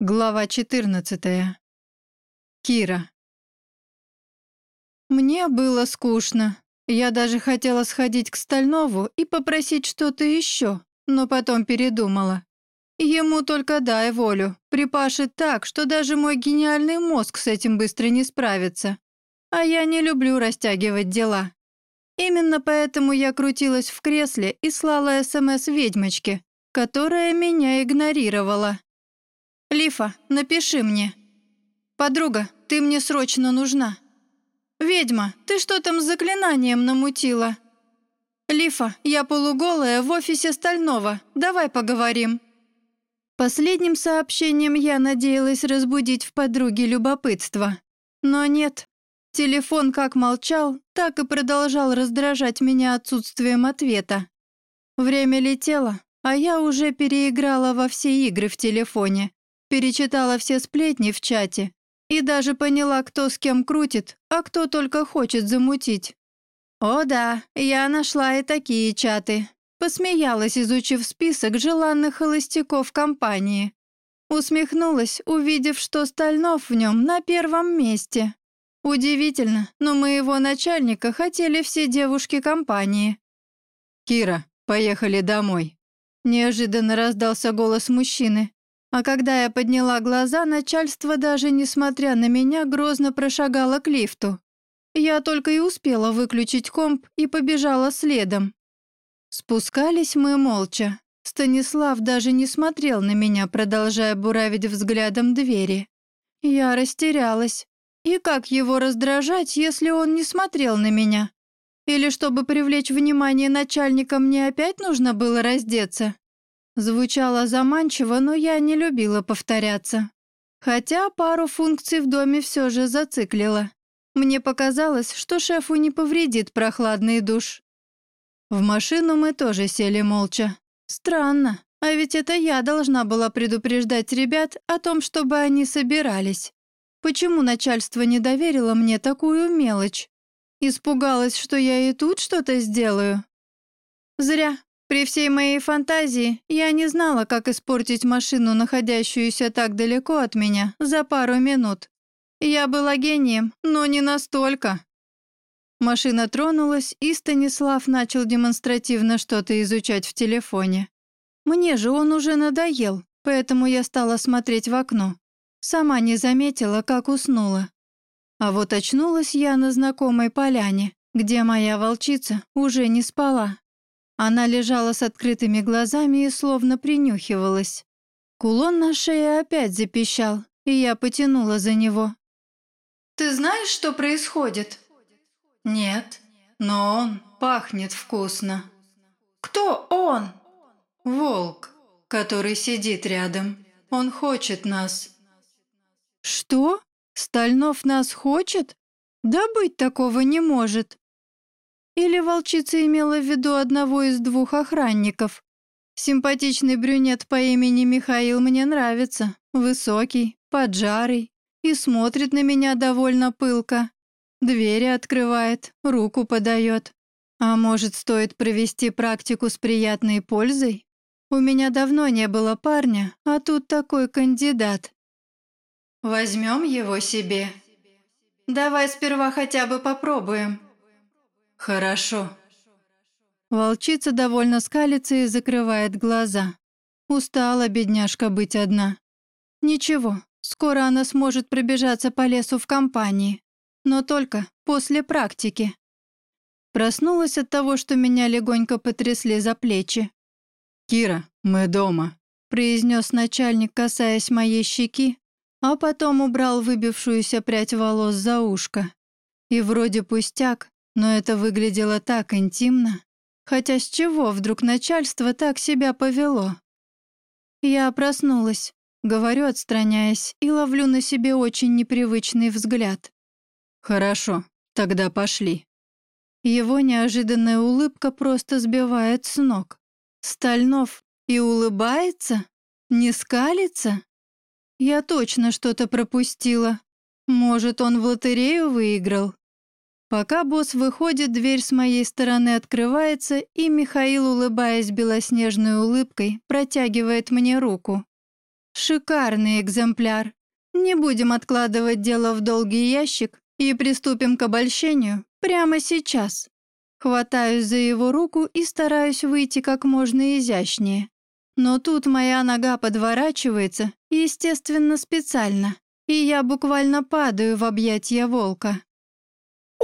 Глава 14. Кира. Мне было скучно. Я даже хотела сходить к Стальнову и попросить что-то еще, но потом передумала. Ему только дай волю, припашет так, что даже мой гениальный мозг с этим быстро не справится. А я не люблю растягивать дела. Именно поэтому я крутилась в кресле и слала СМС ведьмочке, которая меня игнорировала. «Лифа, напиши мне. Подруга, ты мне срочно нужна. Ведьма, ты что там с заклинанием намутила? Лифа, я полуголая в офисе Стального. Давай поговорим». Последним сообщением я надеялась разбудить в подруге любопытство. Но нет. Телефон как молчал, так и продолжал раздражать меня отсутствием ответа. Время летело, а я уже переиграла во все игры в телефоне перечитала все сплетни в чате и даже поняла, кто с кем крутит, а кто только хочет замутить. О да, я нашла и такие чаты. Посмеялась, изучив список желанных холостяков компании. Усмехнулась, увидев, что Стальнов в нем на первом месте. Удивительно, но моего начальника хотели все девушки компании. «Кира, поехали домой», — неожиданно раздался голос мужчины. А когда я подняла глаза, начальство даже, несмотря на меня, грозно прошагало к лифту. Я только и успела выключить комп и побежала следом. Спускались мы молча. Станислав даже не смотрел на меня, продолжая буравить взглядом двери. Я растерялась. И как его раздражать, если он не смотрел на меня? Или чтобы привлечь внимание начальника, мне опять нужно было раздеться? Звучало заманчиво, но я не любила повторяться. Хотя пару функций в доме все же зациклила. Мне показалось, что шефу не повредит прохладный душ. В машину мы тоже сели молча. Странно, а ведь это я должна была предупреждать ребят о том, чтобы они собирались. Почему начальство не доверило мне такую мелочь? Испугалась, что я и тут что-то сделаю? Зря. При всей моей фантазии я не знала, как испортить машину, находящуюся так далеко от меня, за пару минут. Я была гением, но не настолько. Машина тронулась, и Станислав начал демонстративно что-то изучать в телефоне. Мне же он уже надоел, поэтому я стала смотреть в окно. Сама не заметила, как уснула. А вот очнулась я на знакомой поляне, где моя волчица уже не спала. Она лежала с открытыми глазами и словно принюхивалась. Кулон на шее опять запищал, и я потянула за него. «Ты знаешь, что происходит?» «Нет, но он пахнет вкусно». «Кто он?» «Волк, который сидит рядом. Он хочет нас». «Что? Стальнов нас хочет? Да быть такого не может. Или волчица имела в виду одного из двух охранников? Симпатичный брюнет по имени Михаил мне нравится. Высокий, поджарый и смотрит на меня довольно пылко. Двери открывает, руку подает. А может, стоит провести практику с приятной пользой? У меня давно не было парня, а тут такой кандидат. Возьмем его себе. Давай сперва хотя бы попробуем. «Хорошо». Волчица довольно скалится и закрывает глаза. Устала бедняжка быть одна. Ничего, скоро она сможет пробежаться по лесу в компании. Но только после практики. Проснулась от того, что меня легонько потрясли за плечи. «Кира, мы дома», — произнес начальник, касаясь моей щеки, а потом убрал выбившуюся прядь волос за ушко. И вроде пустяк, но это выглядело так интимно. Хотя с чего вдруг начальство так себя повело? Я проснулась, говорю, отстраняясь, и ловлю на себе очень непривычный взгляд. «Хорошо, тогда пошли». Его неожиданная улыбка просто сбивает с ног. Стальнов и улыбается? Не скалится? Я точно что-то пропустила. Может, он в лотерею выиграл? Пока босс выходит, дверь с моей стороны открывается, и Михаил, улыбаясь белоснежной улыбкой, протягивает мне руку. Шикарный экземпляр. Не будем откладывать дело в долгий ящик и приступим к обольщению прямо сейчас. Хватаюсь за его руку и стараюсь выйти как можно изящнее. Но тут моя нога подворачивается, естественно, специально, и я буквально падаю в объятия волка.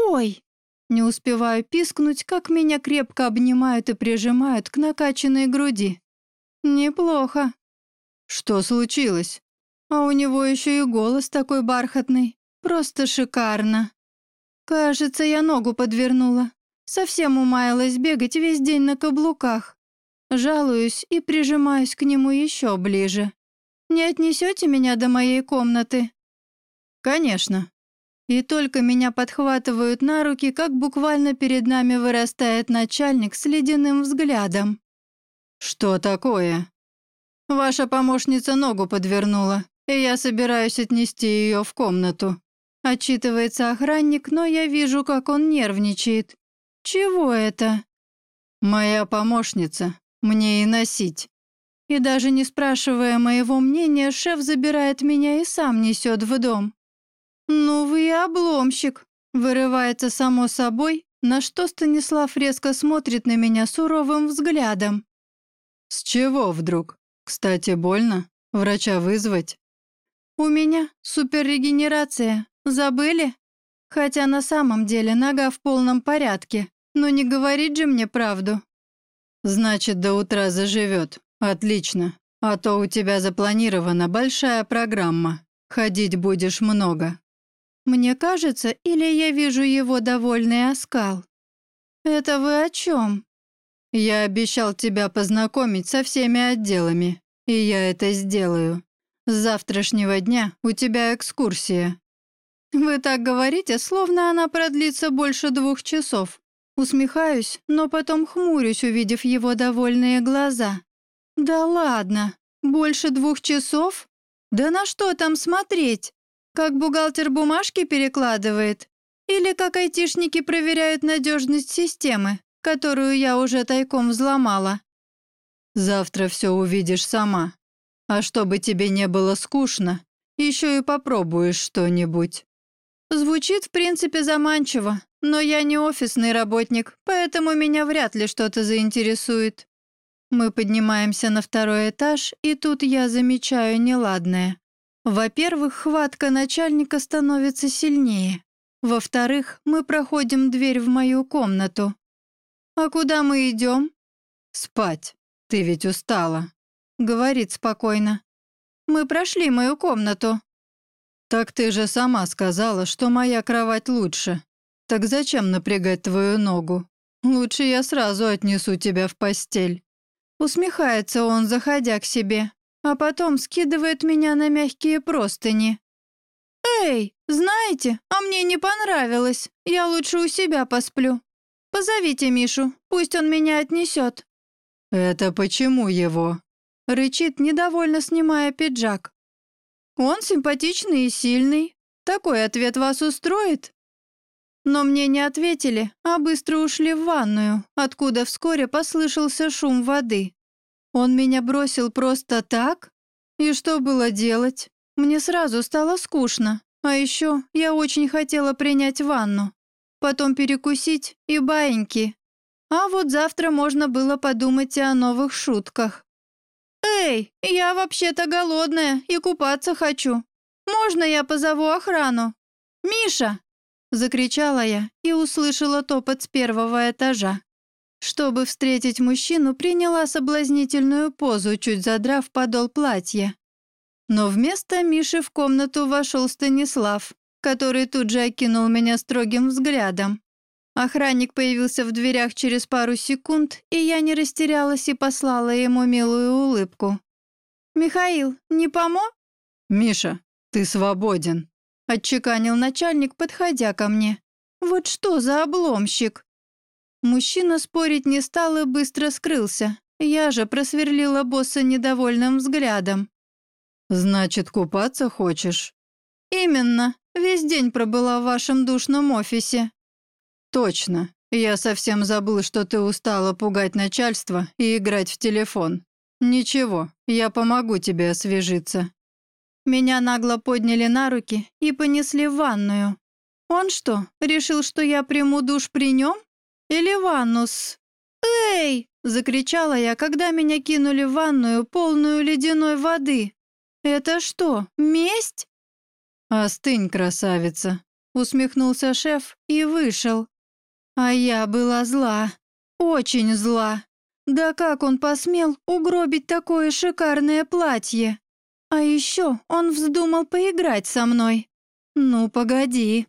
«Ой!» Не успеваю пискнуть, как меня крепко обнимают и прижимают к накачанной груди. «Неплохо». «Что случилось?» А у него еще и голос такой бархатный. Просто шикарно. Кажется, я ногу подвернула. Совсем умаялась бегать весь день на каблуках. Жалуюсь и прижимаюсь к нему еще ближе. «Не отнесете меня до моей комнаты?» «Конечно». И только меня подхватывают на руки, как буквально перед нами вырастает начальник с ледяным взглядом. «Что такое?» «Ваша помощница ногу подвернула, и я собираюсь отнести ее в комнату». Отчитывается охранник, но я вижу, как он нервничает. «Чего это?» «Моя помощница. Мне и носить». И даже не спрашивая моего мнения, шеф забирает меня и сам несет в дом. «Ну вы и обломщик», — вырывается само собой, на что Станислав резко смотрит на меня суровым взглядом. «С чего вдруг? Кстати, больно? Врача вызвать?» «У меня суперрегенерация. Забыли? Хотя на самом деле нога в полном порядке. Но не говорит же мне правду. Значит, до утра заживет. Отлично. А то у тебя запланирована большая программа. Ходить будешь много. Мне кажется, или я вижу его довольный оскал? Это вы о чем? Я обещал тебя познакомить со всеми отделами, и я это сделаю. С завтрашнего дня у тебя экскурсия. Вы так говорите, словно она продлится больше двух часов. Усмехаюсь, но потом хмурюсь, увидев его довольные глаза. «Да ладно, больше двух часов? Да на что там смотреть? Как бухгалтер бумажки перекладывает? Или как айтишники проверяют надежность системы, которую я уже тайком взломала?» «Завтра все увидишь сама. А чтобы тебе не было скучно, еще и попробуешь что-нибудь». Звучит, в принципе, заманчиво, но я не офисный работник, поэтому меня вряд ли что-то заинтересует. Мы поднимаемся на второй этаж, и тут я замечаю неладное. Во-первых, хватка начальника становится сильнее. Во-вторых, мы проходим дверь в мою комнату. «А куда мы идем?» «Спать. Ты ведь устала», — говорит спокойно. «Мы прошли мою комнату». «Так ты же сама сказала, что моя кровать лучше. Так зачем напрягать твою ногу? Лучше я сразу отнесу тебя в постель». Усмехается он, заходя к себе, а потом скидывает меня на мягкие простыни. «Эй, знаете, а мне не понравилось. Я лучше у себя посплю. Позовите Мишу, пусть он меня отнесет». «Это почему его?» Рычит, недовольно снимая пиджак. «Он симпатичный и сильный. Такой ответ вас устроит?» Но мне не ответили, а быстро ушли в ванную, откуда вскоре послышался шум воды. Он меня бросил просто так? И что было делать? Мне сразу стало скучно. А еще я очень хотела принять ванну. Потом перекусить и баиньки. А вот завтра можно было подумать и о новых шутках. «Эй, я вообще-то голодная и купаться хочу. Можно я позову охрану? Миша!» Закричала я и услышала топот с первого этажа. Чтобы встретить мужчину, приняла соблазнительную позу, чуть задрав подол платья. Но вместо Миши в комнату вошел Станислав, который тут же окинул меня строгим взглядом. Охранник появился в дверях через пару секунд, и я не растерялась и послала ему милую улыбку. «Михаил, не помо?» «Миша, ты свободен», Отчеканил начальник, подходя ко мне. «Вот что за обломщик?» Мужчина спорить не стал и быстро скрылся. Я же просверлила босса недовольным взглядом. «Значит, купаться хочешь?» «Именно. Весь день пробыла в вашем душном офисе». «Точно. Я совсем забыл, что ты устала пугать начальство и играть в телефон. «Ничего, я помогу тебе освежиться». Меня нагло подняли на руки и понесли в ванную. Он что, решил, что я приму душ при нем? Или ванну с... «Эй!» — закричала я, когда меня кинули в ванную, полную ледяной воды. «Это что, месть?» «Остынь, красавица!» — усмехнулся шеф и вышел. А я была зла, очень зла. Да как он посмел угробить такое шикарное платье? А еще он вздумал поиграть со мной. Ну, погоди.